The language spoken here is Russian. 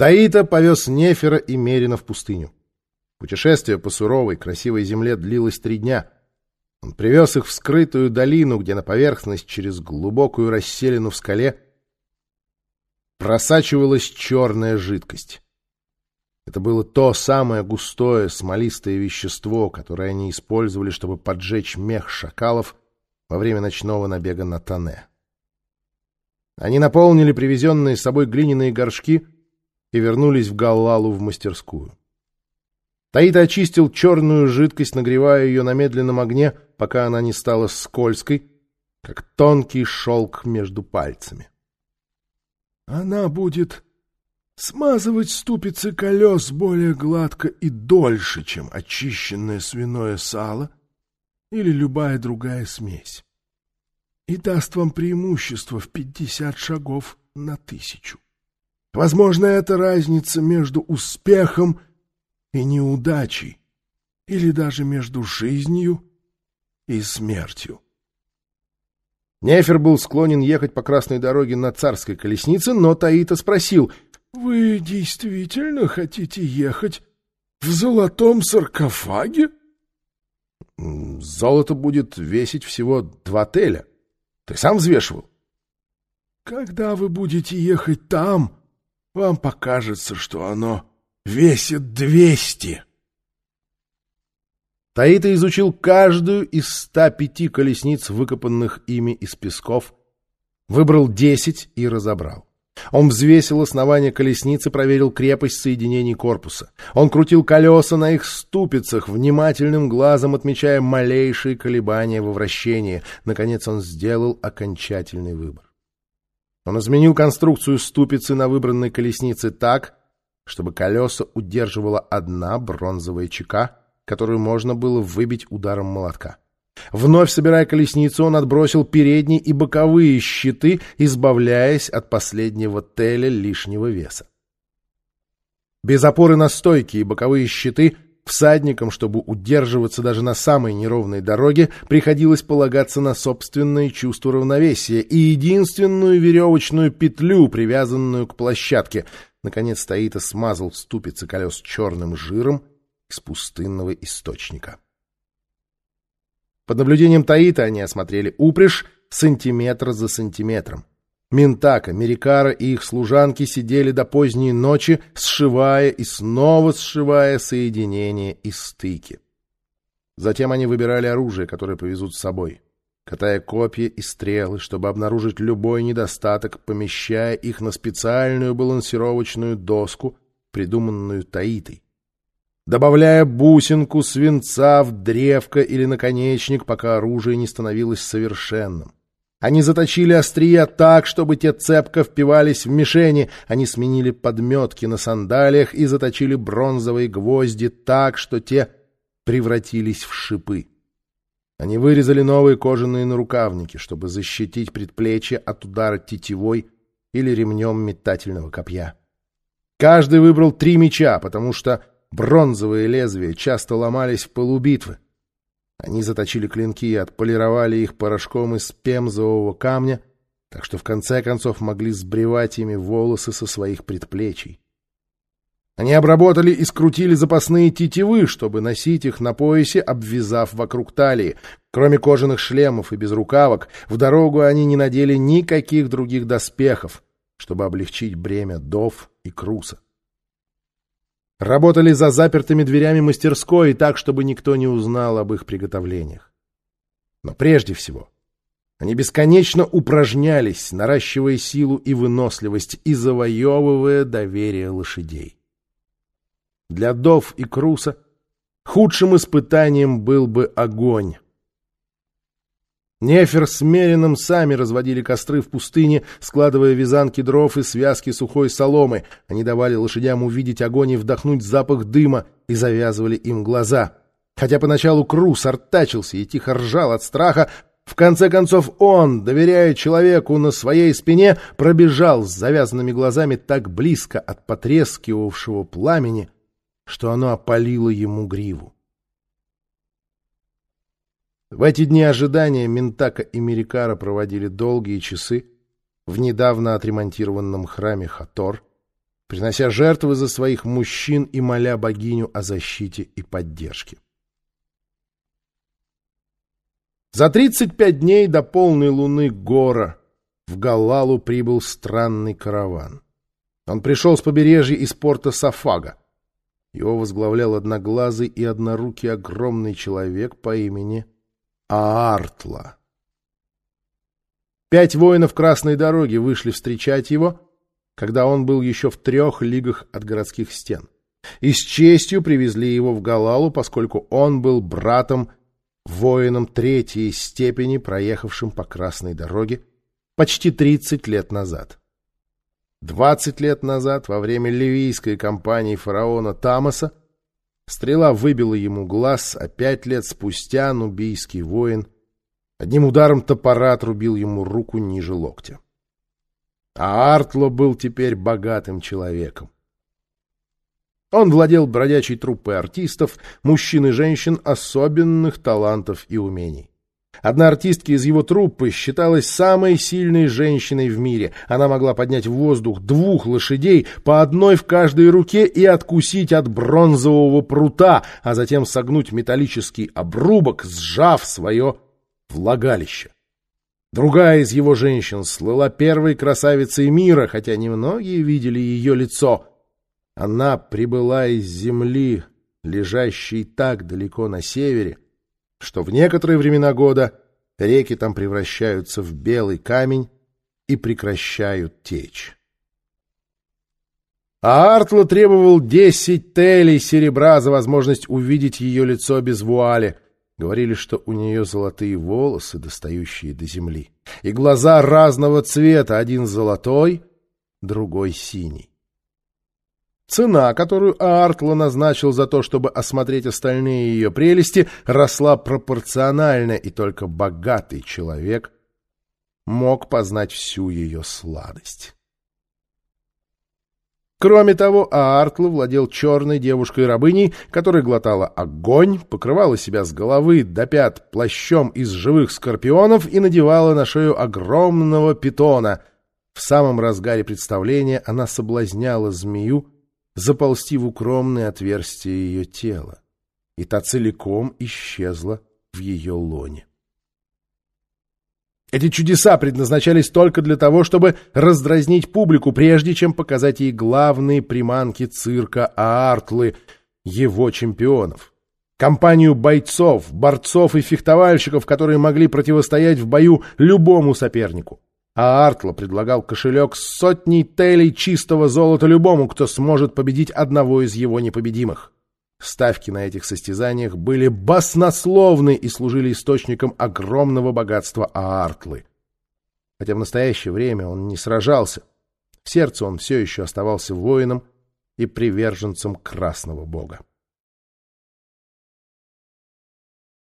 Таита повез Нефера и Мерина в пустыню. Путешествие по суровой, красивой земле длилось три дня. Он привез их в скрытую долину, где на поверхность через глубокую расселину в скале просачивалась черная жидкость. Это было то самое густое смолистое вещество, которое они использовали, чтобы поджечь мех шакалов во время ночного набега на Тане. Они наполнили привезенные с собой глиняные горшки и вернулись в Галлалу в мастерскую. Таита очистил черную жидкость, нагревая ее на медленном огне, пока она не стала скользкой, как тонкий шелк между пальцами. Она будет смазывать ступицы колес более гладко и дольше, чем очищенное свиное сало или любая другая смесь, и даст вам преимущество в пятьдесят шагов на тысячу. Возможно, это разница между успехом и неудачей, или даже между жизнью и смертью. Нефер был склонен ехать по красной дороге на царской колеснице, но Таита спросил, «Вы действительно хотите ехать в золотом саркофаге?» «Золото будет весить всего два теля. Ты сам взвешивал?» «Когда вы будете ехать там, вам покажется, что оно весит двести. Таита изучил каждую из ста пяти колесниц, выкопанных ими из песков, выбрал десять и разобрал. Он взвесил основание колесницы, проверил крепость соединений корпуса. Он крутил колеса на их ступицах, внимательным глазом отмечая малейшие колебания во вращении. Наконец он сделал окончательный выбор. Он изменил конструкцию ступицы на выбранной колеснице так, чтобы колеса удерживала одна бронзовая чека, которую можно было выбить ударом молотка. Вновь собирая колесницу, он отбросил передние и боковые щиты, избавляясь от последнего теля лишнего веса. Без опоры на стойки и боковые щиты всадникам, чтобы удерживаться даже на самой неровной дороге, приходилось полагаться на собственное чувство равновесия и единственную веревочную петлю, привязанную к площадке — Наконец Таита смазал ступицы колес черным жиром из пустынного источника. Под наблюдением Таита они осмотрели упряжь сантиметр за сантиметром. Ментака, Мерикара и их служанки сидели до поздней ночи, сшивая и снова сшивая соединения и стыки. Затем они выбирали оружие, которое повезут с собой катая копья и стрелы, чтобы обнаружить любой недостаток, помещая их на специальную балансировочную доску, придуманную Таитой. Добавляя бусинку свинца в древко или наконечник, пока оружие не становилось совершенным. Они заточили острия так, чтобы те цепко впивались в мишени. Они сменили подметки на сандалиях и заточили бронзовые гвозди так, что те превратились в шипы. Они вырезали новые кожаные нарукавники, чтобы защитить предплечье от удара тетивой или ремнем метательного копья. Каждый выбрал три меча, потому что бронзовые лезвия часто ломались в полубитвы. Они заточили клинки и отполировали их порошком из пемзового камня, так что в конце концов могли сбривать ими волосы со своих предплечий. Они обработали и скрутили запасные тетивы, чтобы носить их на поясе, обвязав вокруг талии. Кроме кожаных шлемов и безрукавок, в дорогу они не надели никаких других доспехов, чтобы облегчить бремя дов и круса. Работали за запертыми дверями мастерской так, чтобы никто не узнал об их приготовлениях. Но прежде всего они бесконечно упражнялись, наращивая силу и выносливость и завоевывая доверие лошадей. Для Дов и Круса худшим испытанием был бы огонь. Нефер с Мерином сами разводили костры в пустыне, складывая вязанки дров и связки сухой соломы. Они давали лошадям увидеть огонь и вдохнуть запах дыма и завязывали им глаза. Хотя поначалу Крус артачился и тихо ржал от страха, в конце концов он, доверяя человеку на своей спине, пробежал с завязанными глазами так близко от потрескивавшего пламени, что оно опалило ему гриву. В эти дни ожидания Ментака и Мерикара проводили долгие часы в недавно отремонтированном храме Хатор, принося жертвы за своих мужчин и моля богиню о защите и поддержке. За 35 дней до полной луны Гора в Галалу прибыл странный караван. Он пришел с побережья из порта Сафага. Его возглавлял одноглазый и однорукий огромный человек по имени Аартла. Пять воинов Красной Дороги вышли встречать его, когда он был еще в трех лигах от городских стен. И с честью привезли его в Галалу, поскольку он был братом, воином третьей степени, проехавшим по Красной Дороге почти 30 лет назад. 20 лет назад, во время ливийской кампании фараона Тамаса, стрела выбила ему глаз, а пять лет спустя нубийский воин одним ударом топора отрубил ему руку ниже локтя. А Артло был теперь богатым человеком. Он владел бродячей труппой артистов, мужчин и женщин особенных талантов и умений. Одна артистка из его труппы считалась самой сильной женщиной в мире. Она могла поднять в воздух двух лошадей, по одной в каждой руке, и откусить от бронзового прута, а затем согнуть металлический обрубок, сжав свое влагалище. Другая из его женщин слыла первой красавицей мира, хотя немногие видели ее лицо. Она прибыла из земли, лежащей так далеко на севере, что в некоторые времена года реки там превращаются в белый камень и прекращают течь. А Артла требовал десять телей серебра за возможность увидеть ее лицо без вуали. Говорили, что у нее золотые волосы, достающие до земли, и глаза разного цвета, один золотой, другой синий. Цена, которую Артла назначил за то, чтобы осмотреть остальные ее прелести, росла пропорционально, и только богатый человек мог познать всю ее сладость. Кроме того, Аартла владел черной девушкой-рабыней, которая глотала огонь, покрывала себя с головы до пят плащом из живых скорпионов и надевала на шею огромного питона. В самом разгаре представления она соблазняла змею, заползти в укромное отверстие ее тела, и та целиком исчезла в ее лоне. Эти чудеса предназначались только для того, чтобы раздразнить публику, прежде чем показать ей главные приманки цирка Аартлы, его чемпионов. Компанию бойцов, борцов и фехтовальщиков, которые могли противостоять в бою любому сопернику а Артла предлагал кошелек с сотней телей чистого золота любому, кто сможет победить одного из его непобедимых. Ставки на этих состязаниях были баснословны и служили источником огромного богатства Аартлы. Хотя в настоящее время он не сражался, в сердце он все еще оставался воином и приверженцем Красного Бога.